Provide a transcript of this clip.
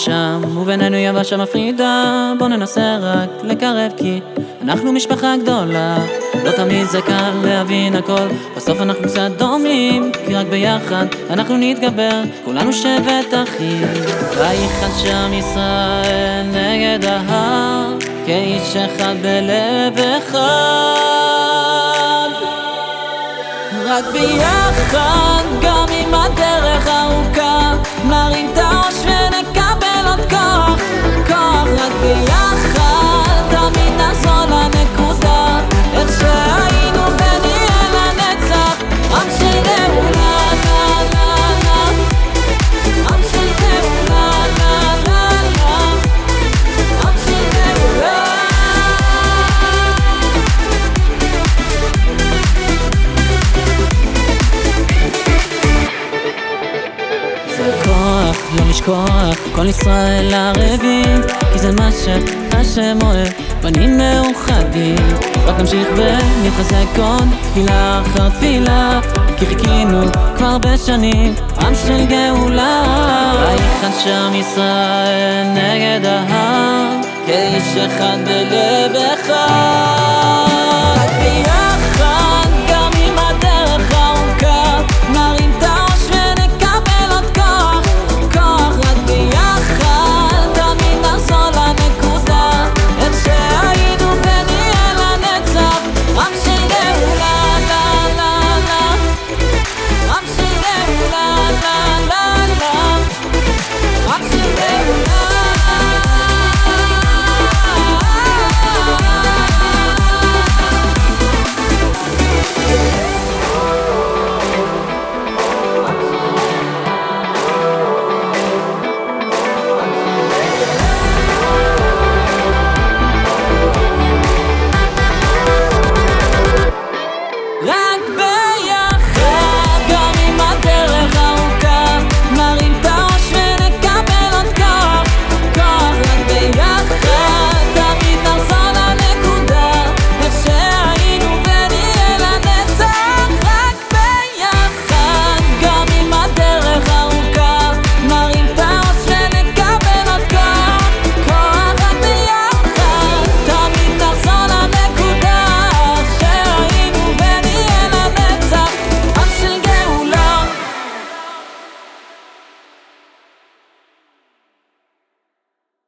שם, ובינינו יבשה מפרידה. בוא ננסה רק לקרב כי אנחנו משפחה גדולה. לא תמיד זה קל להבין הכל. בסוף אנחנו קצת דומים כי רק ביחד אנחנו נתגבר. כולנו שבט אחים ויחד שם ישראל נגד ההר כאיש אחד בלב אחד. רק ביחד גם אם הדרך ארוכה לא לשכוח, כל ישראל ערבים כי זה מה שהשם אוהב, בנים מאוחדים. רק נמשיך ונתחזק עוד תפילה אחר תפילה כי חיכינו כבר הרבה שנים, עם של גאולה. ויחד שם ישראל נגד ההר כאיש אחד בלב אחד